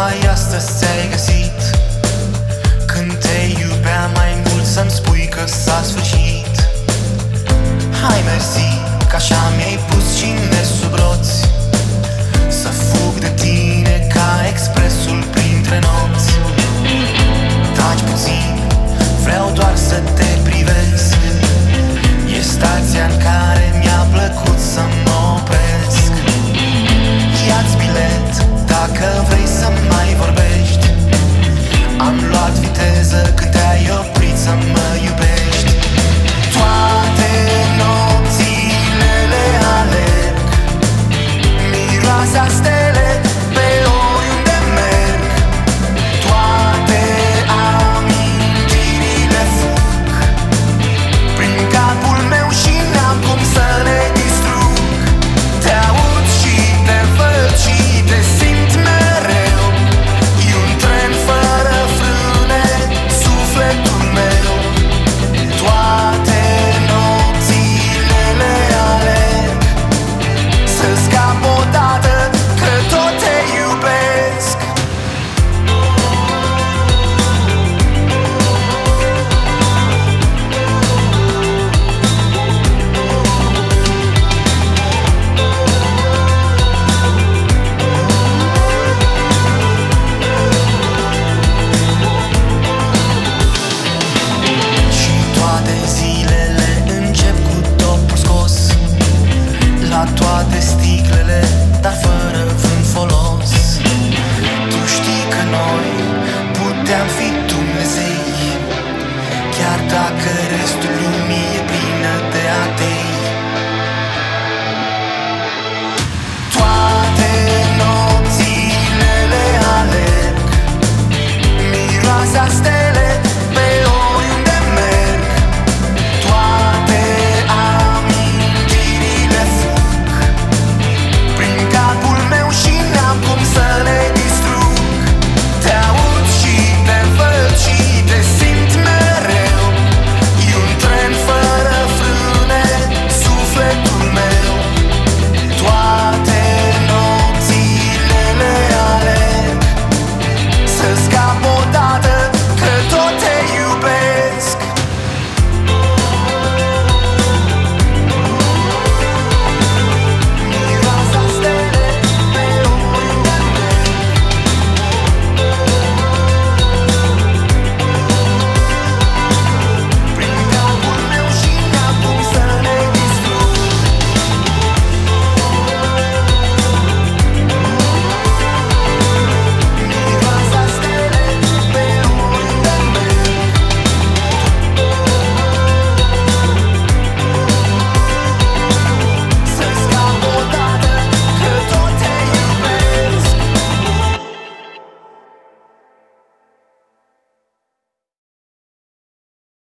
Hai astăzi ți-ai găsit. Când te iubeam mai mult Să-mi spui că s-a sfârșit. Hai mersi, că așa mi-ai pus cine sub roți Să fug de tine ca expresul printre nopți. Taci puțin, vreau doar să te privesc. E stația în care Dacă restul lumii e plină de atei